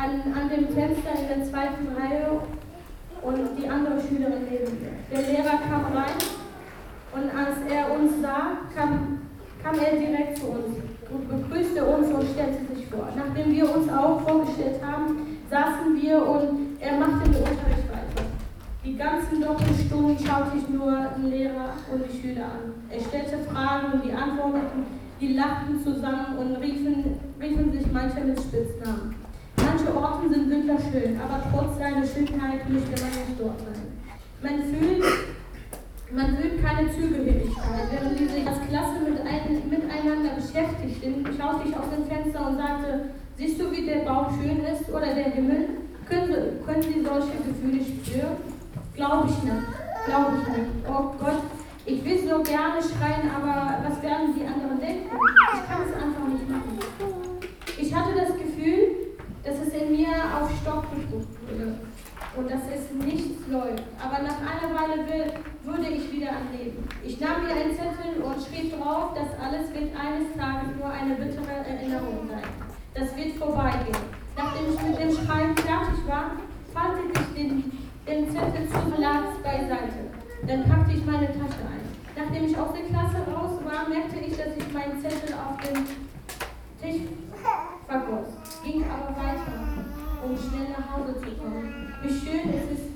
an, an dem Fenster in der zweiten Reihe und die andere Schülerin neben mir. Der Lehrer kam rein und als er uns sah, kam, kam er direkt zu uns und begrüßte uns und stellte sich vor. Nachdem wir uns auch vorgestellt haben, saßen wir und er machte den Unterricht weiter. Die ganzen Doppelstunden schaute ich nur den Lehrer und die Schüler an. Er stellte Fragen und die antworteten, die lachten zusammen und riefen, riefen sich manche mit Spitznamen. Manche Orte sind wunderschön, aber trotz seiner Schönheit möchte man nicht dort sein. Man fühlt, man fühlt keine Zugehörigkeit. Während als Klasse mit ein, miteinander beschäftigten, schaute ich aus dem Fenster und sagte, siehst du, wie der Baum schön ist oder der Himmel? Können, können Sie solche Gefühle spüren? Glaube ich nicht. Glaube ich nicht. Oh Gott, ich will so gerne schreien, aber was werden die anderen denken? Ich kann es einfach nicht machen. Ich hatte das Gefühl, dass es in mir auf Stock gedrückt wurde und dass es nichts läuft. Aber nach einer Weile würde ich wieder am Leben. Ich nahm mir einen Zettel und schrieb drauf, dass alles wird eines Tages nur eine bittere Erinnerung sein. Das wird vorbeigehen. Nachdem ich mit dem Schreiben fertig war, faltete ich den, den Zettel zum Platz beiseite. Dann packte ich meine Tasche ein. Nachdem ich aus der Klasse raus war, merkte da çekelim. Üşüyor da siz.